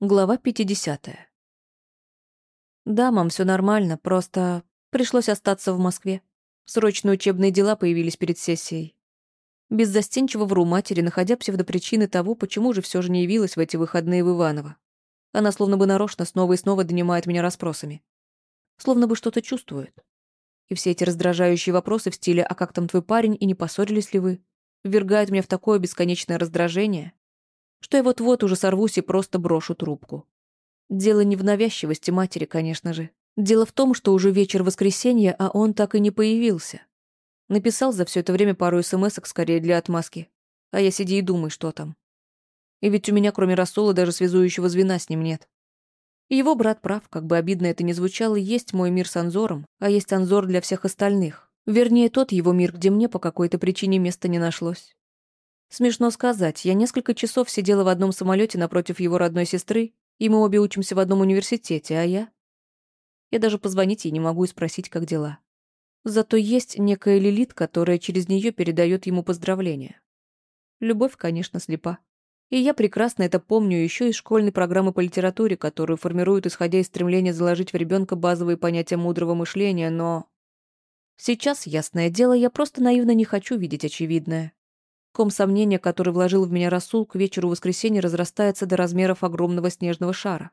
Глава 50. Да, мам, все нормально, просто пришлось остаться в Москве. Срочные учебные дела появились перед сессией. Беззастенчиво вру матери, находя псевдопричины того, почему же все же не явилась в эти выходные в Иваново. Она словно бы нарочно снова и снова донимает меня расспросами. Словно бы что-то чувствует. И все эти раздражающие вопросы в стиле «А как там твой парень?» и «Не поссорились ли вы?» ввергают меня в такое бесконечное раздражение, что я вот-вот уже сорвусь и просто брошу трубку. Дело не в навязчивости матери, конечно же. Дело в том, что уже вечер воскресенья, а он так и не появился. Написал за все это время пару смс скорее для отмазки. А я сиди и думай, что там. И ведь у меня, кроме рассола, даже связующего звена с ним нет. Его брат прав, как бы обидно это ни звучало, есть мой мир с Анзором, а есть Анзор для всех остальных. Вернее, тот его мир, где мне по какой-то причине места не нашлось. Смешно сказать, я несколько часов сидела в одном самолете напротив его родной сестры, и мы обе учимся в одном университете, а я... Я даже позвонить ей не могу и спросить, как дела. Зато есть некая Лилит, которая через нее передает ему поздравления. Любовь, конечно, слепа. И я прекрасно это помню еще из школьной программы по литературе, которую формируют, исходя из стремления заложить в ребенка базовые понятия мудрого мышления, но... Сейчас, ясное дело, я просто наивно не хочу видеть очевидное. Ком сомнения, который вложил в меня Расул, к вечеру воскресенья разрастается до размеров огромного снежного шара.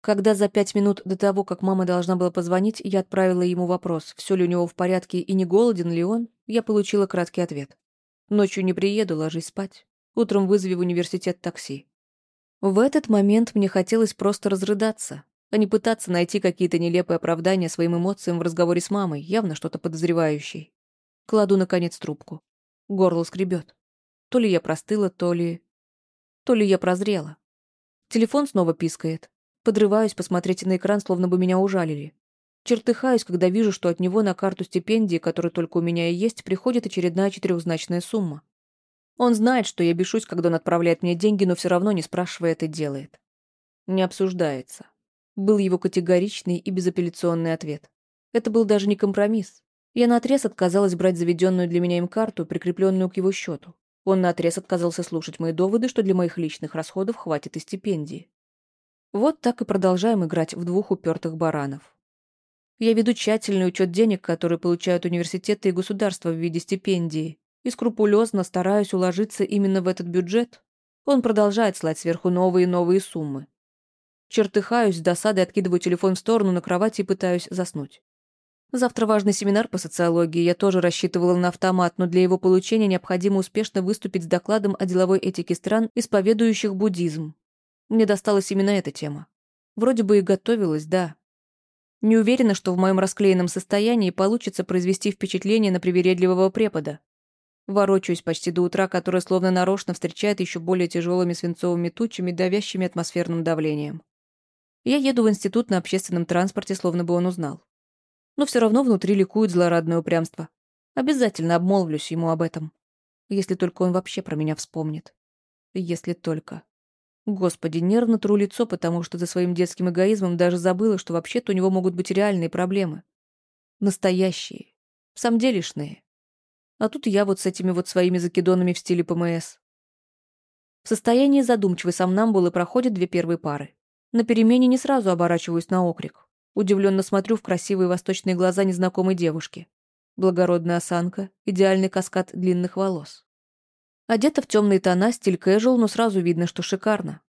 Когда за пять минут до того, как мама должна была позвонить, я отправила ему вопрос, все ли у него в порядке и не голоден ли он, я получила краткий ответ. Ночью не приеду, ложись спать. Утром вызови в университет такси. В этот момент мне хотелось просто разрыдаться, а не пытаться найти какие-то нелепые оправдания своим эмоциям в разговоре с мамой, явно что-то подозревающей. Кладу, наконец, трубку. Горло скребет. То ли я простыла, то ли... То ли я прозрела. Телефон снова пискает. Подрываюсь посмотреть на экран, словно бы меня ужалили. Чертыхаюсь, когда вижу, что от него на карту стипендии, которая только у меня и есть, приходит очередная четырехзначная сумма. Он знает, что я бешусь, когда он отправляет мне деньги, но все равно, не спрашивая, это делает. Не обсуждается. Был его категоричный и безапелляционный ответ. Это был даже не компромисс. Я наотрез отказалась брать заведенную для меня им карту, прикрепленную к его счету. Он наотрез отказался слушать мои доводы, что для моих личных расходов хватит и стипендии. Вот так и продолжаем играть в двух упертых баранов. Я веду тщательный учет денег, которые получают университеты и государства в виде стипендии, и скрупулезно стараюсь уложиться именно в этот бюджет. Он продолжает слать сверху новые и новые суммы. Чертыхаюсь, с досадой откидываю телефон в сторону на кровати и пытаюсь заснуть. Завтра важный семинар по социологии, я тоже рассчитывала на автомат, но для его получения необходимо успешно выступить с докладом о деловой этике стран, исповедующих буддизм. Мне досталась именно эта тема. Вроде бы и готовилась, да. Не уверена, что в моем расклеенном состоянии получится произвести впечатление на привередливого препода. Ворочаюсь почти до утра, которое словно нарочно встречает еще более тяжелыми свинцовыми тучами, давящими атмосферным давлением. Я еду в институт на общественном транспорте, словно бы он узнал но все равно внутри ликует злорадное упрямство. Обязательно обмолвлюсь ему об этом. Если только он вообще про меня вспомнит. Если только. Господи, нервно тру лицо, потому что за своим детским эгоизмом даже забыла, что вообще-то у него могут быть реальные проблемы. Настоящие. Самделишные. А тут я вот с этими вот своими закидонами в стиле ПМС. В состоянии задумчивой сомнамбулы проходят две первые пары. На перемене не сразу оборачиваюсь на окрик. Удивленно смотрю в красивые восточные глаза незнакомой девушки. Благородная осанка, идеальный каскад длинных волос. Одета в темные тона, стиль кэжуал, но сразу видно, что шикарно.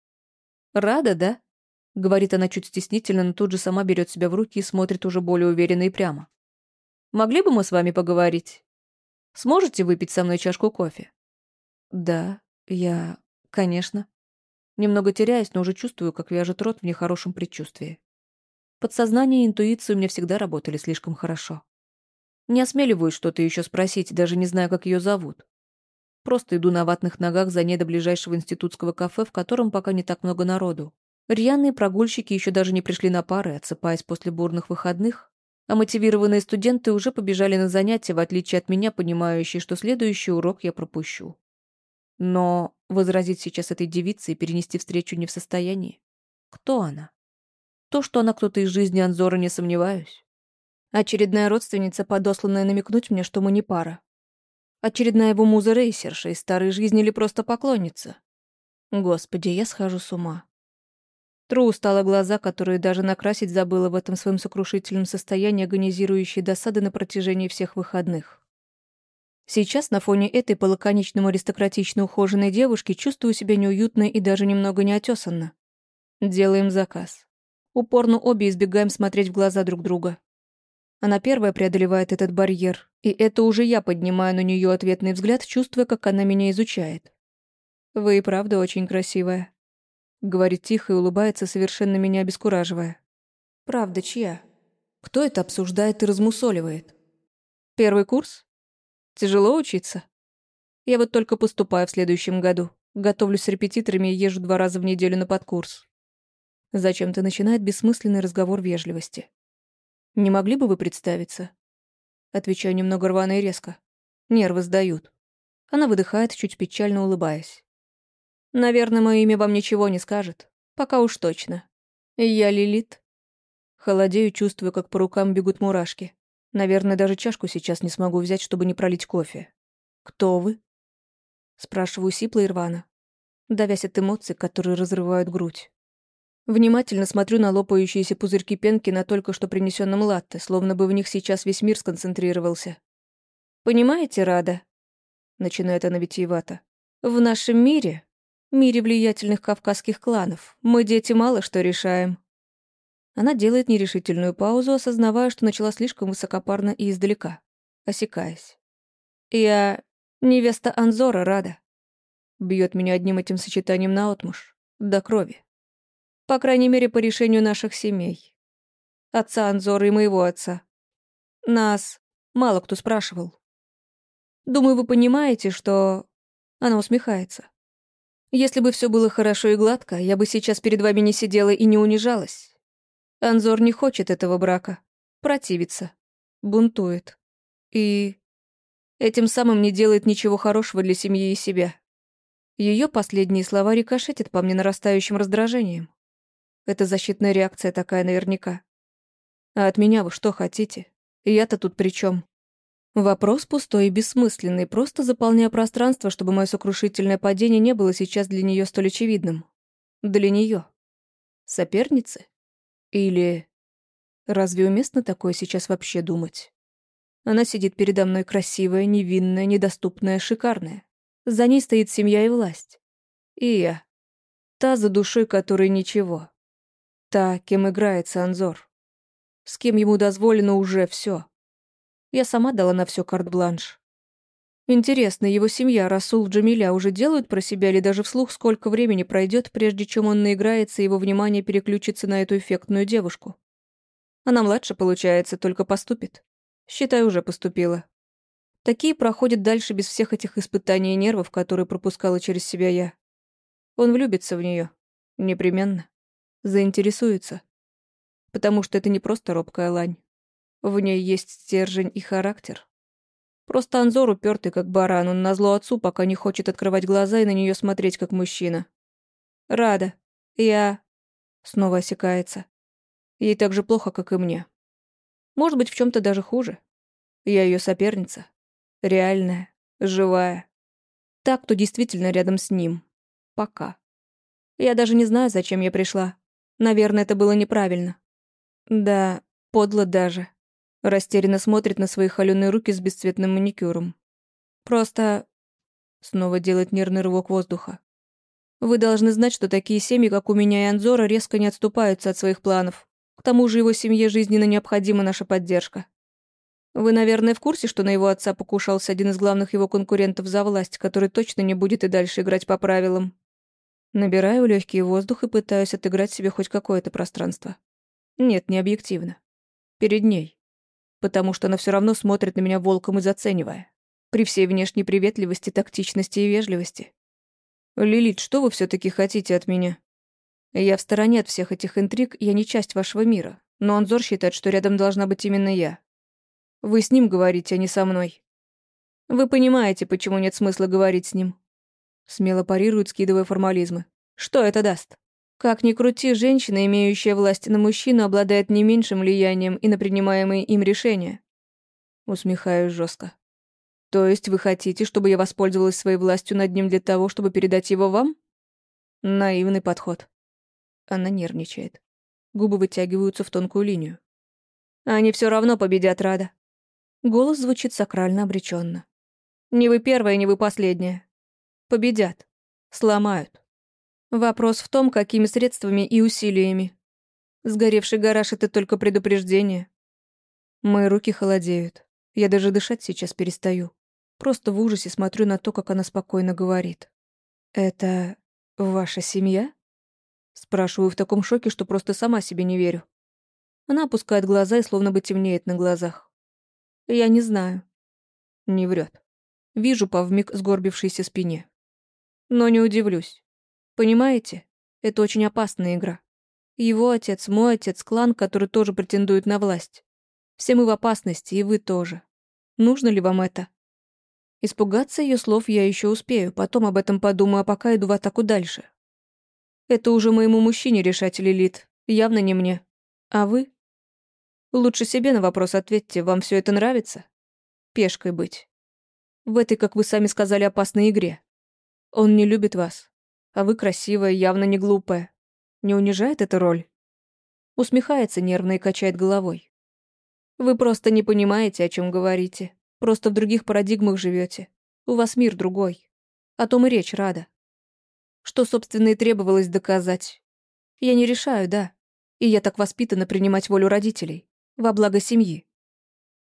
«Рада, да?» — говорит она чуть стеснительно, но тут же сама берет себя в руки и смотрит уже более уверенно и прямо. «Могли бы мы с вами поговорить? Сможете выпить со мной чашку кофе?» «Да, я... конечно». Немного теряюсь, но уже чувствую, как вяжет рот в нехорошем предчувствии. Подсознание и интуиция у меня всегда работали слишком хорошо. Не осмеливаюсь что-то еще спросить, даже не знаю, как ее зовут. Просто иду на ватных ногах за ней до ближайшего институтского кафе, в котором пока не так много народу. Рьяные прогульщики еще даже не пришли на пары, отсыпаясь после бурных выходных, а мотивированные студенты уже побежали на занятия, в отличие от меня, понимающие, что следующий урок я пропущу. Но возразить сейчас этой девице и перенести встречу не в состоянии. Кто она? То, что она кто-то из жизни Анзора, не сомневаюсь. Очередная родственница, подосланная намекнуть мне, что мы не пара. Очередная его муза-рейсерша из старой жизни или просто поклонница. Господи, я схожу с ума. Тру устала глаза, которые даже накрасить забыла в этом своем сокрушительном состоянии агонизирующей досады на протяжении всех выходных. Сейчас на фоне этой по лаконичному аристократично ухоженной девушки чувствую себя неуютно и даже немного неотесанно. Делаем заказ. Упорно обе избегаем смотреть в глаза друг друга. Она первая преодолевает этот барьер, и это уже я поднимаю на нее ответный взгляд, чувствуя, как она меня изучает. «Вы и правда очень красивая», — говорит тихо и улыбается, совершенно меня обескураживая. «Правда чья? Кто это обсуждает и размусоливает?» «Первый курс?» Тяжело учиться? Я вот только поступаю в следующем году. Готовлюсь с репетиторами и езжу два раза в неделю на подкурс. Зачем-то начинает бессмысленный разговор вежливости. «Не могли бы вы представиться?» Отвечаю немного рвано и резко. Нервы сдают. Она выдыхает, чуть печально улыбаясь. «Наверное, мое имя вам ничего не скажет. Пока уж точно. Я Лилит». Холодею, чувствую, как по рукам бегут мурашки. Наверное, даже чашку сейчас не смогу взять, чтобы не пролить кофе. «Кто вы?» Спрашиваю сипло и рвано, давясь от эмоций, которые разрывают грудь. Внимательно смотрю на лопающиеся пузырьки пенки на только что принесенном латте, словно бы в них сейчас весь мир сконцентрировался. «Понимаете, Рада?» Начинает она витиевато. «В нашем мире, мире влиятельных кавказских кланов, мы, дети, мало что решаем. Она делает нерешительную паузу, осознавая, что начала слишком высокопарно и издалека, осекаясь. «Я невеста Анзора, Рада». Бьет меня одним этим сочетанием наотмашь, до крови. По крайней мере, по решению наших семей. Отца Анзора и моего отца. Нас мало кто спрашивал. Думаю, вы понимаете, что... Она усмехается. Если бы все было хорошо и гладко, я бы сейчас перед вами не сидела и не унижалась. Анзор не хочет этого брака. Противится. Бунтует. И... Этим самым не делает ничего хорошего для семьи и себя. Ее последние слова рикошетят по мне нарастающим раздражением. Это защитная реакция такая наверняка. А от меня вы что хотите? Я-то тут при чем? Вопрос пустой и бессмысленный, просто заполняя пространство, чтобы мое сокрушительное падение не было сейчас для нее столь очевидным. Для нее. Соперницы? Или... Разве уместно такое сейчас вообще думать? Она сидит передо мной красивая, невинная, недоступная, шикарная. За ней стоит семья и власть. И я. Та, за душой которой ничего. Та, кем играется Анзор. С кем ему дозволено уже все. Я сама дала на все карт-бланш. Интересно, его семья, Расул Джамиля, уже делают про себя или даже вслух, сколько времени пройдет, прежде чем он наиграется, и его внимание переключится на эту эффектную девушку? Она младше, получается, только поступит. Считай, уже поступила. Такие проходят дальше без всех этих испытаний и нервов, которые пропускала через себя я. Он влюбится в нее, Непременно. Заинтересуется. Потому что это не просто робкая лань. В ней есть стержень и характер. Просто Анзор упертый, как баран, он назло отцу, пока не хочет открывать глаза и на нее смотреть, как мужчина. Рада. Я... Снова осекается. Ей так же плохо, как и мне. Может быть, в чем то даже хуже. Я ее соперница. Реальная, живая. Так, кто действительно рядом с ним. Пока. Я даже не знаю, зачем я пришла. Наверное, это было неправильно. Да, подло даже. Растерянно смотрит на свои холёные руки с бесцветным маникюром. Просто... Снова делает нервный рывок воздуха. Вы должны знать, что такие семьи, как у меня и Анзора, резко не отступаются от своих планов. К тому же его семье жизненно необходима наша поддержка. Вы, наверное, в курсе, что на его отца покушался один из главных его конкурентов за власть, который точно не будет и дальше играть по правилам. Набираю легкий воздух и пытаюсь отыграть себе хоть какое-то пространство. Нет, не объективно. Перед ней потому что она все равно смотрит на меня волком и заценивая. При всей внешней приветливости, тактичности и вежливости. «Лилит, что вы все таки хотите от меня?» «Я в стороне от всех этих интриг, я не часть вашего мира, но Анзор считает, что рядом должна быть именно я. Вы с ним говорите, а не со мной. Вы понимаете, почему нет смысла говорить с ним?» Смело парирует, скидывая формализмы. «Что это даст?» Как ни крути, женщина, имеющая власть на мужчину, обладает не меньшим влиянием и на принимаемые им решения. Усмехаюсь жестко. То есть вы хотите, чтобы я воспользовалась своей властью над ним для того, чтобы передать его вам? Наивный подход. Она нервничает. Губы вытягиваются в тонкую линию. Они все равно победят, Рада. Голос звучит сакрально обреченно. Не вы первая, не вы последняя. Победят. Сломают. Вопрос в том, какими средствами и усилиями. Сгоревший гараж — это только предупреждение. Мои руки холодеют. Я даже дышать сейчас перестаю. Просто в ужасе смотрю на то, как она спокойно говорит. «Это ваша семья?» Спрашиваю в таком шоке, что просто сама себе не верю. Она опускает глаза и словно бы темнеет на глазах. Я не знаю. Не врет. Вижу по вмиг сгорбившейся спине. Но не удивлюсь. Понимаете? Это очень опасная игра. Его отец, мой отец, клан, который тоже претендует на власть. Все мы в опасности, и вы тоже. Нужно ли вам это? Испугаться ее слов я еще успею, потом об этом подумаю, а пока иду в атаку дальше. Это уже моему мужчине решать, Лилит. Явно не мне. А вы? Лучше себе на вопрос ответьте, вам все это нравится? Пешкой быть. В этой, как вы сами сказали, опасной игре. Он не любит вас. А вы красивая, явно не глупая. Не унижает эта роль? Усмехается нервно и качает головой. Вы просто не понимаете, о чем говорите. Просто в других парадигмах живете. У вас мир другой. О том и речь рада. Что, собственно, и требовалось доказать. Я не решаю, да. И я так воспитана принимать волю родителей во благо семьи.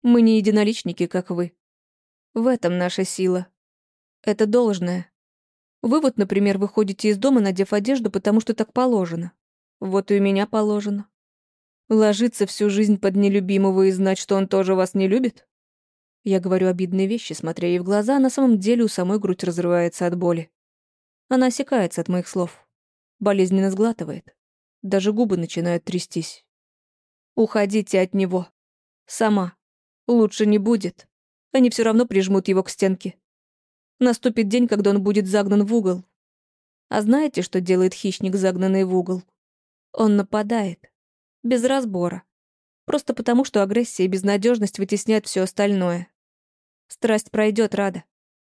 Мы не единоличники, как вы. В этом наша сила. Это должное. Вы вот, например, выходите из дома, надев одежду, потому что так положено. Вот и у меня положено. Ложиться всю жизнь под нелюбимого и знать, что он тоже вас не любит? Я говорю обидные вещи, смотря ей в глаза, а на самом деле у самой грудь разрывается от боли. Она осекается от моих слов. Болезненно сглатывает. Даже губы начинают трястись. Уходите от него. Сама. Лучше не будет. Они все равно прижмут его к стенке. Наступит день, когда он будет загнан в угол. А знаете, что делает хищник, загнанный в угол? Он нападает. Без разбора. Просто потому, что агрессия и безнадежность вытесняют все остальное. Страсть пройдет, Рада.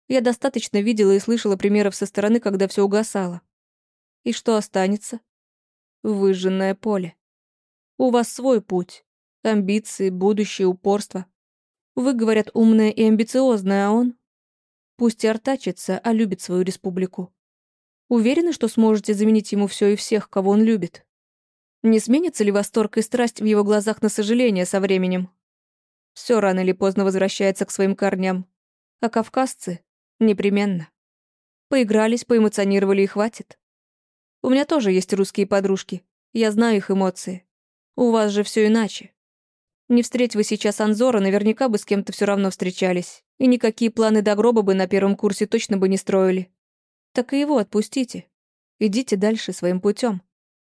Я достаточно видела и слышала примеров со стороны, когда все угасало. И что останется? Выжженное поле. У вас свой путь. Амбиции, будущее, упорство. Вы, говорят, умная и амбициозная, а он? Пусть и артачится, а любит свою республику. Уверены, что сможете заменить ему все и всех, кого он любит? Не сменится ли восторг и страсть в его глазах на сожаление со временем? Все рано или поздно возвращается к своим корням. А кавказцы — непременно. Поигрались, поэмоционировали и хватит. У меня тоже есть русские подружки. Я знаю их эмоции. У вас же все иначе. Не встреть вы сейчас Анзора, наверняка бы с кем-то все равно встречались. И никакие планы до гроба бы на первом курсе точно бы не строили. Так и его отпустите. Идите дальше своим путем.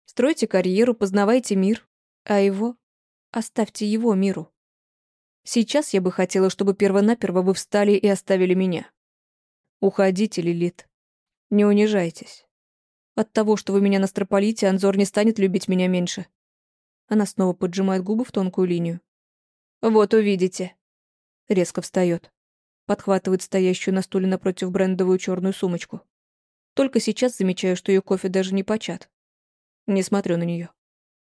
Стройте карьеру, познавайте мир. А его оставьте его миру. Сейчас я бы хотела, чтобы первонаперво вы встали и оставили меня. Уходите, Лилит. Не унижайтесь. От того, что вы меня настрополите, Анзор не станет любить меня меньше. Она снова поджимает губы в тонкую линию. «Вот увидите». Резко встает. Подхватывает стоящую на стуле напротив брендовую черную сумочку. Только сейчас замечаю, что ее кофе даже не почат. Не смотрю на нее.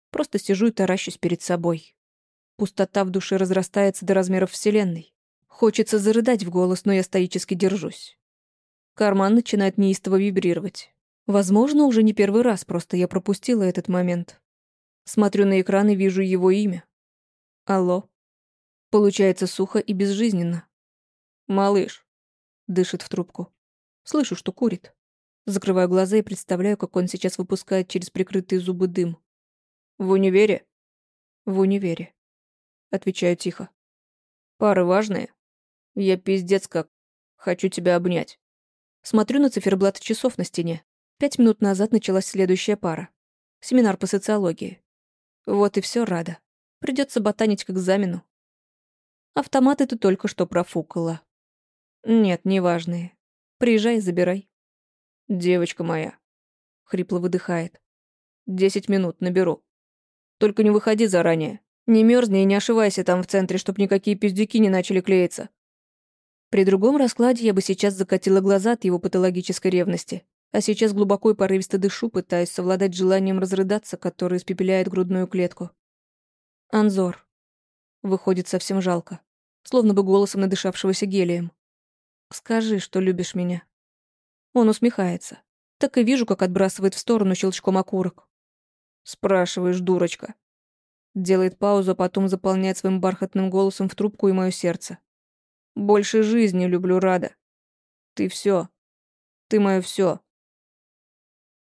Просто сижу и таращусь перед собой. Пустота в душе разрастается до размеров Вселенной. Хочется зарыдать в голос, но я стоически держусь. Карман начинает неистово вибрировать. Возможно, уже не первый раз, просто я пропустила этот момент. Смотрю на экран и вижу его имя. Алло. Получается сухо и безжизненно. «Малыш», — дышит в трубку. Слышу, что курит. Закрываю глаза и представляю, как он сейчас выпускает через прикрытые зубы дым. «В универе?» «В универе», — отвечаю тихо. «Пары важные? Я пиздец как. Хочу тебя обнять». Смотрю на циферблат часов на стене. Пять минут назад началась следующая пара. Семинар по социологии. Вот и все, Рада. Придется ботанить к экзамену. Автоматы ты только что профукала. Нет, неважные. Приезжай забирай. Девочка моя. Хрипло выдыхает. Десять минут наберу. Только не выходи заранее. Не мерзни и не ошивайся там в центре, чтоб никакие пиздюки не начали клеиться. При другом раскладе я бы сейчас закатила глаза от его патологической ревности. А сейчас глубоко и порывисто дышу, пытаясь совладать желанием разрыдаться, которое испепеляет грудную клетку. Анзор. Выходит совсем жалко. Словно бы голосом надышавшегося гелием. Скажи, что любишь меня. Он усмехается. Так и вижу, как отбрасывает в сторону щелчком окурок. Спрашиваешь, дурочка. Делает паузу, а потом заполняет своим бархатным голосом в трубку и мое сердце. Больше жизни люблю, Рада. Ты все. Ты мое все.